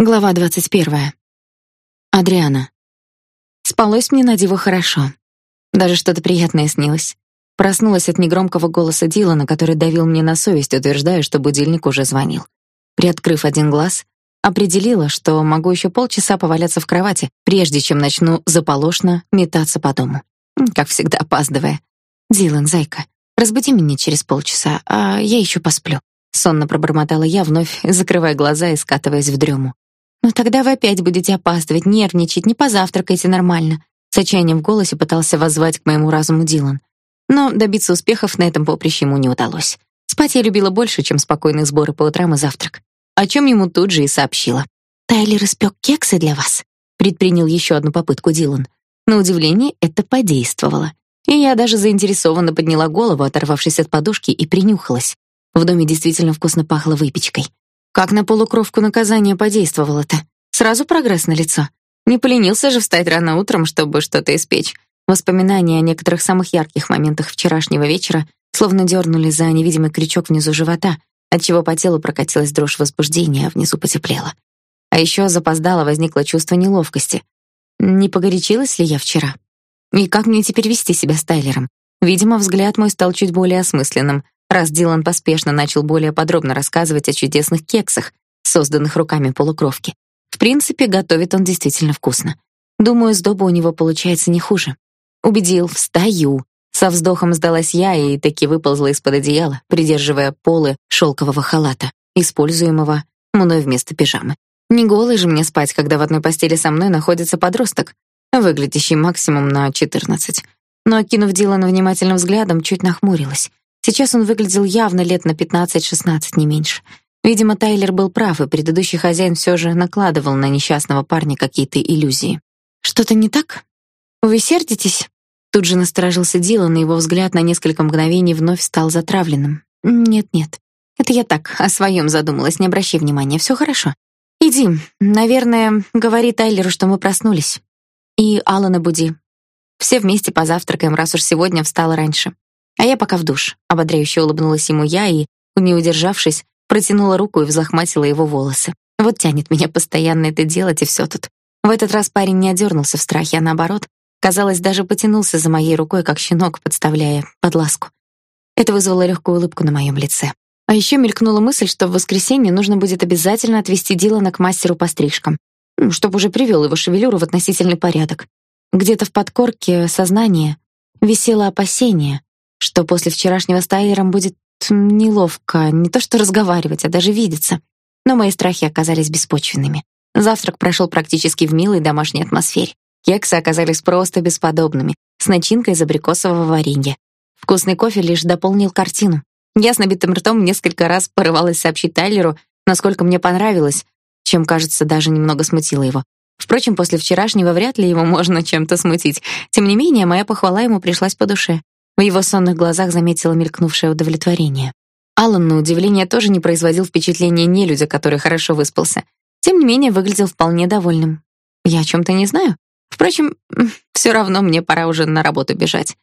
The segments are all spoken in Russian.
Глава 21. Адриана. Спалось мне на диво хорошо. Даже что-то приятное снилось. Проснулась от негромкого голоса Дилана, который давил мне на совесть, утверждая, что будильник уже звонил. Приоткрыв один глаз, определила, что могу еще полчаса поваляться в кровати, прежде чем начну заполошно метаться по дому. Как всегда, опаздывая. «Дилан, зайка, разбуди меня через полчаса, а я еще посплю». Сонно пробормотала я, вновь закрывая глаза и скатываясь в дрему. «Ну тогда вы опять будете опаздывать, нервничать, не позавтракаете нормально». С отчаянием в голосе пытался воззвать к моему разуму Дилан. Но добиться успехов на этом поприще ему не удалось. Спать я любила больше, чем спокойные сборы по утрам и завтрак. О чем ему тут же и сообщила. «Тайлер испек кексы для вас», — предпринял еще одну попытку Дилан. На удивление это подействовало. И я даже заинтересованно подняла голову, оторвавшись от подушки, и принюхалась. В доме действительно вкусно пахло выпечкой. Как на полукровку наказание подействовало-то? Сразу прогресс на лицо. Не поленился же встать рано утром, чтобы что-то испечь. Воспоминания о некоторых самых ярких моментах вчерашнего вечера словно дернули за невидимый крючок внизу живота, отчего по телу прокатилась дрожь возбуждения, а внизу потеплело. А еще запоздало возникло чувство неловкости. Не погорячилась ли я вчера? И как мне теперь вести себя с Тайлером? Видимо, взгляд мой стал чуть более осмысленным, раз Дилан поспешно начал более подробно рассказывать о чудесных кексах, созданных руками полукровки. В принципе, готовит он действительно вкусно. Думаю, сдоба у него получается не хуже. Убедил, встаю. Со вздохом сдалась я и таки выползла из-под одеяла, придерживая полы шелкового халата, используемого мной вместо пижамы. Не голый же мне спать, когда в одной постели со мной находится подросток, выглядящий максимум на 14. Но окинув Дилана внимательным взглядом, чуть нахмурилась. Сейчас он выглядел явно лет на 15-16, не меньше. Видимо, Тайлер был прав, и предыдущий хозяин все же накладывал на несчастного парня какие-то иллюзии. Что-то не так? Вы сердитесь? Тут же насторожился Дилан, и его взгляд на несколько мгновений вновь стал затравленным. Нет-нет. Это я так о своем задумалась, не обращай внимания, все хорошо. Иди. Наверное, говори Тайлеру, что мы проснулись. И Алана буди. Все вместе позавтракаем, раз уж сегодня встала раньше. А я пока в душ. Ободряюще улыбнулась ему я и, не удержавшись, протянула руку и взлохматила его волосы. Вот тянет меня постоянно это делать и все тут. В этот раз парень не одернулся в страхе, а наоборот, казалось, даже потянулся за моей рукой, как щенок, подставляя под ласку. Это вызвало легкую улыбку на моем лице. А еще мелькнула мысль, что в воскресенье нужно будет обязательно отвезти Дилана к мастеру по стрижкам, ну, чтобы уже привел его шевелюру в относительный порядок. Где-то в подкорке сознания висело опасение, что после вчерашнего с Тайлером будет неловко не то что разговаривать, а даже видеться. Но мои страхи оказались беспочвенными. Завтрак прошел практически в милой домашней атмосфере. Кексы оказались просто бесподобными, с начинкой из абрикосового варенья. Вкусный кофе лишь дополнил картину. Я с набитым ртом несколько раз порывалась сообщить Тайлеру, насколько мне понравилось, чем, кажется, даже немного смутило его. Впрочем, после вчерашнего вряд ли его можно чем-то смутить. Тем не менее, моя похвала ему пришлась по душе. В его сонных глазах заметила мелькнувшее удовлетворение. Аллан, на удивление, тоже не производил впечатления нелюдя, который хорошо выспался. Тем не менее, выглядел вполне довольным. Я о чем то не знаю. Впрочем, все равно мне пора уже на работу бежать.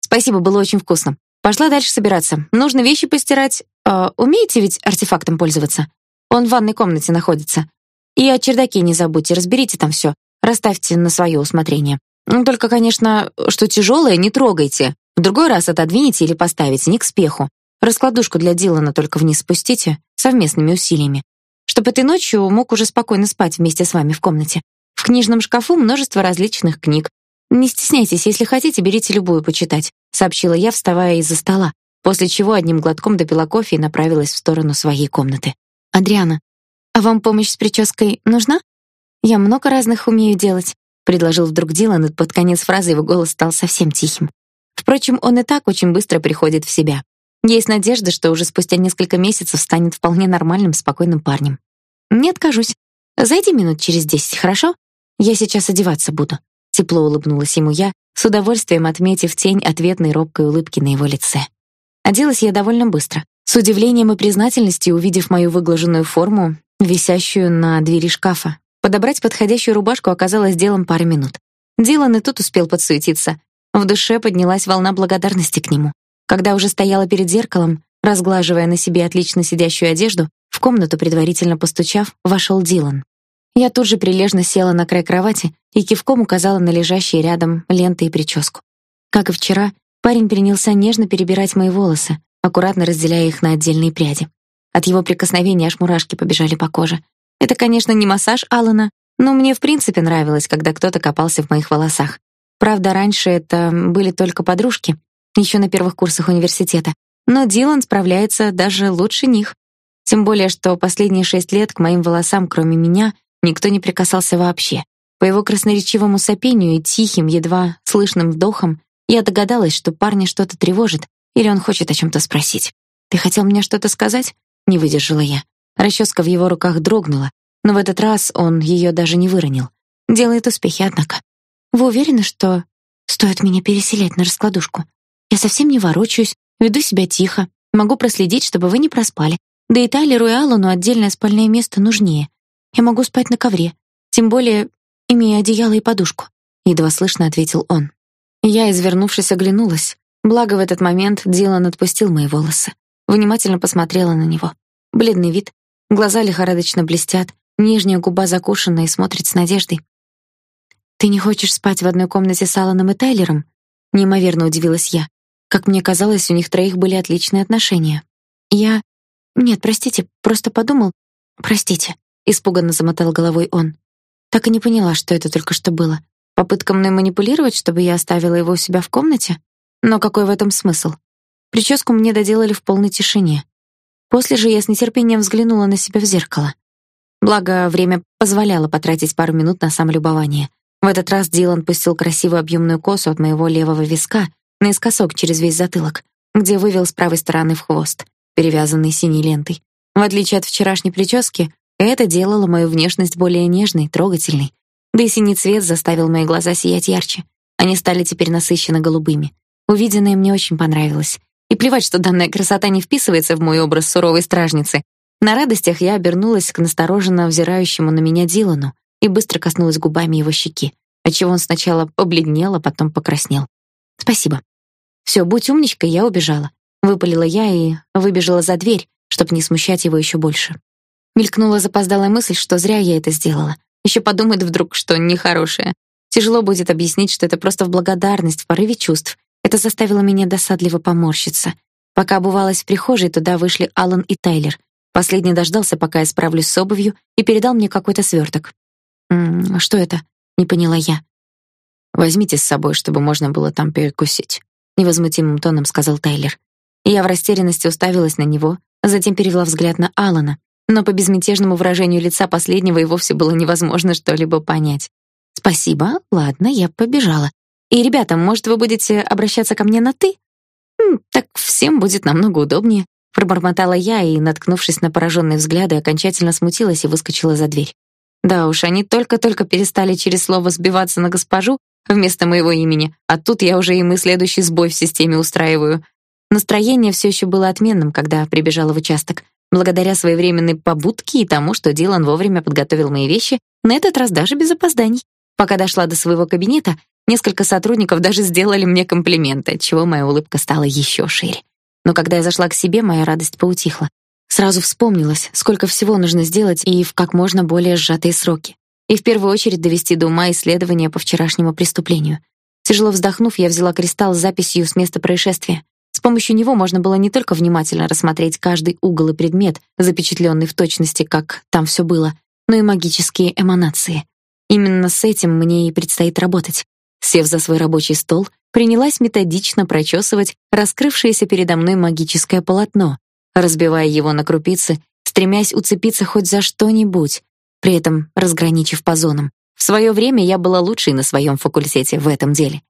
Спасибо, было очень вкусно. Пошла дальше собираться. Нужно вещи постирать. Э, умеете ведь артефактом пользоваться? Он в ванной комнате находится. И о чердаке не забудьте, разберите там все. Расставьте на свое усмотрение. Ну, только, конечно, что тяжелое, не трогайте. В другой раз отодвинете или поставите, не к спеху. Раскладушку для Дилана только вниз спустите совместными усилиями, чтобы этой ночью мог уже спокойно спать вместе с вами в комнате. В книжном шкафу множество различных книг. Не стесняйтесь, если хотите, берите любую почитать, сообщила я, вставая из-за стола, после чего одним глотком допила кофе и направилась в сторону своей комнаты. Адриана, а вам помощь с прической нужна? Я много разных умею делать, предложил вдруг Дилан, и под конец фразы его голос стал совсем тихим. Впрочем, он и так очень быстро приходит в себя. Есть надежда, что уже спустя несколько месяцев станет вполне нормальным, спокойным парнем. Не откажусь. Зайди минут через десять, хорошо? Я сейчас одеваться буду. Тепло улыбнулась ему я, с удовольствием отметив тень ответной робкой улыбки на его лице. Оделась я довольно быстро, с удивлением и признательностью увидев мою выглаженную форму, висящую на двери шкафа. Подобрать подходящую рубашку оказалось делом пары минут. Дилан и тут успел подсуетиться, в душе поднялась волна благодарности к нему. Когда уже стояла перед зеркалом, разглаживая на себе отлично сидящую одежду, в комнату предварительно постучав, вошел Дилан. Я тут же прилежно села на край кровати и кивком указала на лежащие рядом ленты и прическу. Как и вчера, парень принялся нежно перебирать мои волосы, аккуратно разделяя их на отдельные пряди. От его прикосновения аж мурашки побежали по коже. Это, конечно, не массаж Алана, но мне в принципе нравилось, когда кто-то копался в моих волосах. Правда, раньше это были только подружки, еще на первых курсах университета. Но Дилан справляется даже лучше них. Тем более, что последние шесть лет к моим волосам, кроме меня, никто не прикасался вообще. По его красноречивому сопению и тихим, едва слышным вдохам я догадалась, что парня что-то тревожит или он хочет о чем то спросить. Ты хотел мне что-то сказать? Не выдержала я. Расческа в его руках дрогнула, но в этот раз он ее даже не выронил. Делает успехи, однако. Вы уверены, что стоит меня переселять на раскладушку? Я совсем не ворочаюсь, веду себя тихо, могу проследить, чтобы вы не проспали. Да и Тайлеру и Аллану отдельное спальное место нужнее. Я могу спать на ковре, тем более имея одеяло и подушку, едва слышно ответил он. Я, извернувшись, оглянулась. Благо в этот момент Дилан отпустил мои волосы. Внимательно посмотрела на него. Бледный вид, глаза лихорадочно блестят, нижняя губа закушена и смотрит с надеждой. Ты не хочешь спать в одной комнате с Аланом и Тайлером? Неимоверно удивилась я. Как мне казалось, у них троих были отличные отношения. Я Нет, простите, просто подумал. Простите, испуганно замотал головой он. Так и не поняла, что это только что было. Попытка мной манипулировать, чтобы я оставила его у себя в комнате? Но какой в этом смысл? Прическу мне доделали в полной тишине. После же я с нетерпением взглянула на себя в зеркало. Благо, время позволяло потратить пару минут на самолюбование. В этот раз Дилан пустил красивую объемную косу от моего левого виска наискосок через весь затылок, где вывел с правой стороны в хвост, перевязанный синей лентой. В отличие от вчерашней прически, это делало мою внешность более нежной, трогательной. Да и синий цвет заставил мои глаза сиять ярче. Они стали теперь насыщенно голубыми. Увиденное мне очень понравилось. И плевать, что данная красота не вписывается в мой образ суровой стражницы. На радостях я обернулась к настороженно взирающему на меня Дилану и быстро коснулась губами его щеки, отчего он сначала побледнел, а потом покраснел. Спасибо. Все, будь умничкой, я убежала. Выпалила я и выбежала за дверь, чтобы не смущать его еще больше. Мелькнула запоздалая мысль, что зря я это сделала. Еще подумает вдруг, что нехорошее. Тяжело будет объяснить, что это просто в благодарность, в порыве чувств. Это заставило меня досадливо поморщиться. Пока обувалась в прихожей, туда вышли Алан и Тайлер. Последний дождался, пока я справлюсь с обувью, и передал мне какой-то сверток. «М -м, что это?» — не поняла я. Возьмите с собой, чтобы можно было там перекусить, невозмутимым тоном сказал Тайлер. Я в растерянности уставилась на него, затем перевела взгляд на Алана, но по безмятежному выражению лица последнего и вовсе было невозможно что-либо понять. Спасибо. Ладно, я побежала. И, ребята, может, вы будете обращаться ко мне на ты? Так всем будет намного удобнее, пробормотала я и, наткнувшись на пораженные взгляды, окончательно смутилась и выскочила за дверь. Да уж, они только-только перестали через слово сбиваться на госпожу вместо моего имени, а тут я уже им и следующий сбой в системе устраиваю. Настроение все еще было отменным, когда прибежала в участок. Благодаря своевременной побудке и тому, что Дилан вовремя подготовил мои вещи, на этот раз даже без опозданий. Пока дошла до своего кабинета, несколько сотрудников даже сделали мне комплименты, отчего моя улыбка стала еще шире. Но когда я зашла к себе, моя радость поутихла. Сразу вспомнилось, сколько всего нужно сделать и в как можно более сжатые сроки. И в первую очередь довести до ума исследование по вчерашнему преступлению. Тяжело вздохнув, я взяла кристалл с записью с места происшествия. С помощью него можно было не только внимательно рассмотреть каждый угол и предмет, запечатленный в точности, как там все было, но и магические эманации. Именно с этим мне и предстоит работать. Сев за свой рабочий стол, принялась методично прочесывать раскрывшееся передо мной магическое полотно, разбивая его на крупицы, стремясь уцепиться хоть за что-нибудь, при этом разграничив по зонам. В свое время я была лучшей на своем факультете в этом деле.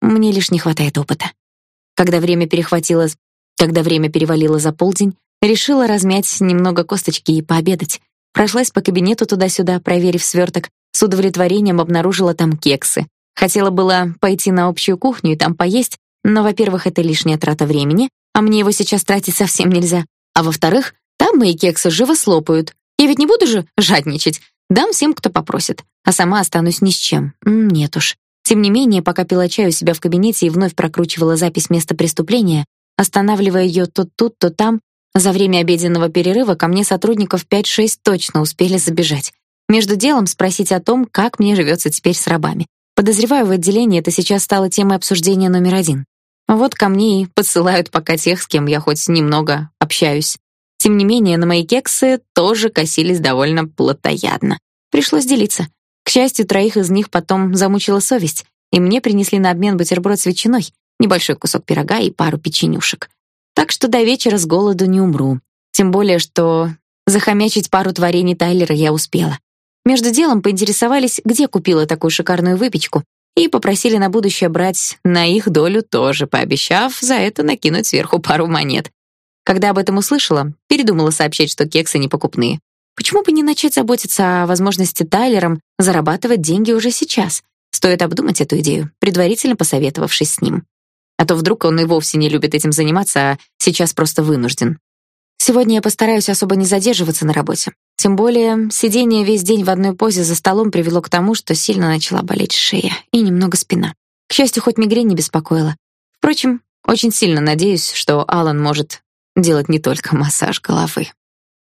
Мне лишь не хватает опыта. Когда время перехватило, когда время перевалило за полдень, решила размять немного косточки и пообедать. Прошлась по кабинету туда-сюда, проверив сверток, с удовлетворением обнаружила там кексы. Хотела было пойти на общую кухню и там поесть, но, во-первых, это лишняя трата времени, а мне его сейчас тратить совсем нельзя. А во-вторых, там мои кексы живо слопают. Я ведь не буду же жадничать. Дам всем, кто попросит, а сама останусь ни с чем. Нет уж. Тем не менее, пока пила чай у себя в кабинете и вновь прокручивала запись места преступления, останавливая ее то тут, то там, за время обеденного перерыва ко мне сотрудников 5-6 точно успели забежать. Между делом спросить о том, как мне живется теперь с рабами. Подозреваю, в отделении это сейчас стало темой обсуждения номер один. Вот ко мне и подсылают пока тех, с кем я хоть немного общаюсь. Тем не менее, на мои кексы тоже косились довольно плотоядно. Пришлось делиться. К счастью, троих из них потом замучила совесть, и мне принесли на обмен бутерброд с ветчиной, небольшой кусок пирога и пару печенюшек. Так что до вечера с голоду не умру. Тем более, что захомячить пару творений Тайлера я успела. Между делом поинтересовались, где купила такую шикарную выпечку, и попросили на будущее брать на их долю тоже, пообещав за это накинуть сверху пару монет. Когда об этом услышала, передумала сообщать, что кексы не покупные. Почему бы не начать заботиться о возможности Тайлером зарабатывать деньги уже сейчас? Стоит обдумать эту идею, предварительно посоветовавшись с ним. А то вдруг он и вовсе не любит этим заниматься, а сейчас просто вынужден. Сегодня я постараюсь особо не задерживаться на работе. Тем более, сидение весь день в одной позе за столом привело к тому, что сильно начала болеть шея и немного спина. К счастью, хоть мигрень не беспокоила. Впрочем, очень сильно надеюсь, что Алан может делать не только массаж головы.